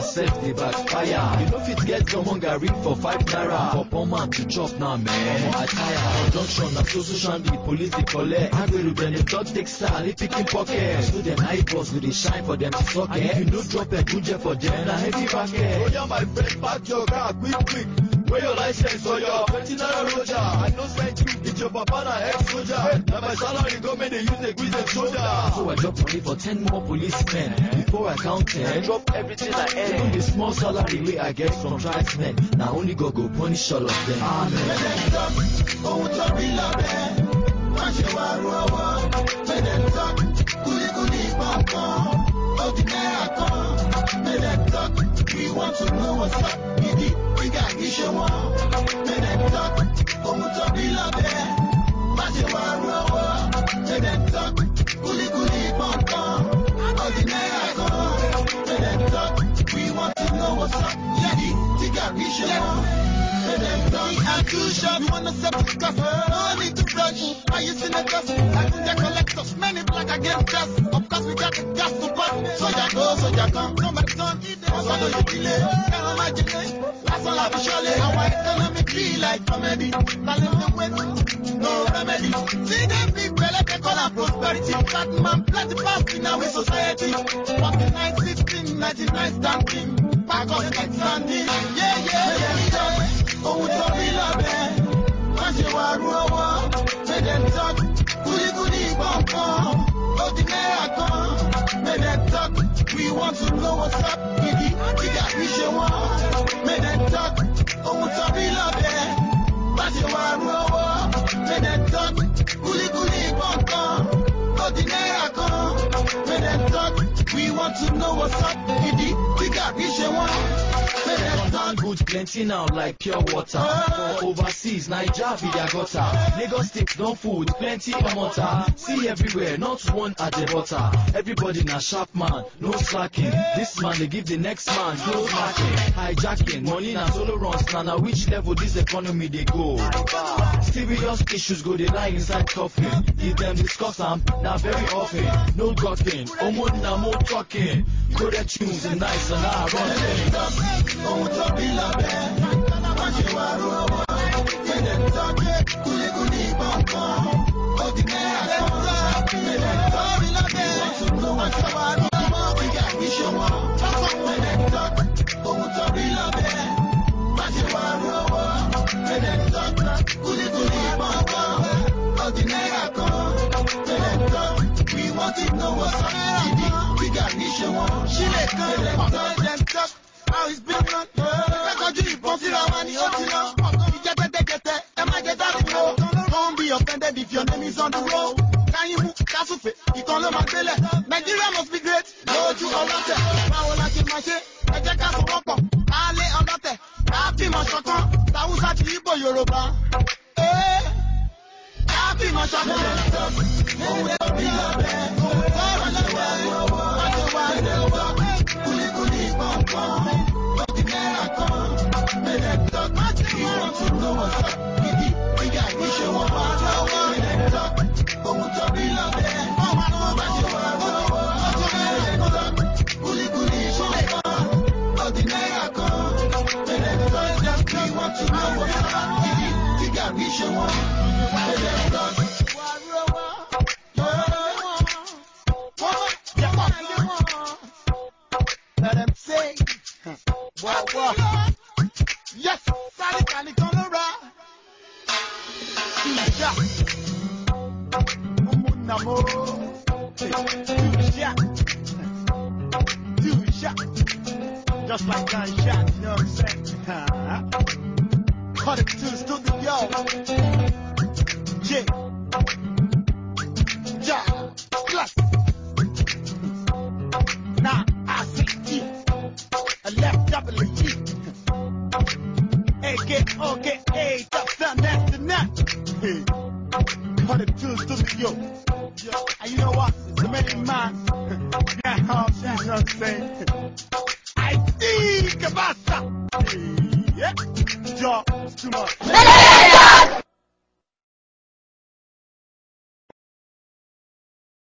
Self dey backfire. You no fit get someone garri for five naira for poor man to chop now, man. I tire. Junction na so so shandy, police dey collect. Agbero dem dey talk take style, they picking pocket. So dem eyeballs go dey shine for them to suck And if you no drop a gunje for them, na heavy bucket. Oh yeah, my friend, park your car quick quick. Where your license or your 20 naira roja? I know send you, your papa na ex-soldier. Na my salary go make they use the grease and shoulder. So I drop money for 10 more policemen. Before I count 10, I drop everything I earn. Even the small salary wey I get from tribesmen. Na only God go punish all of them. Amen. Make them talk, ohun tó rí lọ́bẹ̀. Má ṣe wá ru ọwọ́. Too short. You wanna sell discuss? No need to rush. Are you senators? I think they're collectors. Many black against us. Of course, we got the gas to burn. So ya go, so ya come. No my son, also do you delay. Can't imagine. Last all I've surely. Our economy be like comedy. The weight. No remedy. See them people like they call them prosperity. Fat man, plenty fast in our society. 49, 16, 99 standing. Back us like standing. Yeah, yeah, yeah, yeah. ohun tó rí want to know what's up gidi gíga kì í good plenty now like pure water. For overseas, Naija be their gutter. Lagos state full with plenty water. See everywhere, not one at the butter. Everybody na sharp man, no slacking. This man dey give the next man no marking. Hijacking, money na solo runs. Na na which level this economy dey go? Serious issues go dey lie inside coffin. If them discuss am, na very often. No talking, omo na more talking. Go the tunes and nice and I run kúlíkúlí gbọ̀ngàn máa. Nigeria must be great. Lójú ọlọ́tẹ̀. Báwo la ṣe máa ṣe? Ẹ jẹ́ ká fọwọ́pọ̀. Ká lé ọlọ́tẹ̀. Ká bímọ ṣọ̀kan. Tàwùsá ti Ìgbò Yorùbá. Ká bímọ ṣọ̀kan. Ohun tó bí Just like gunshot, you know what I'm saying? うん、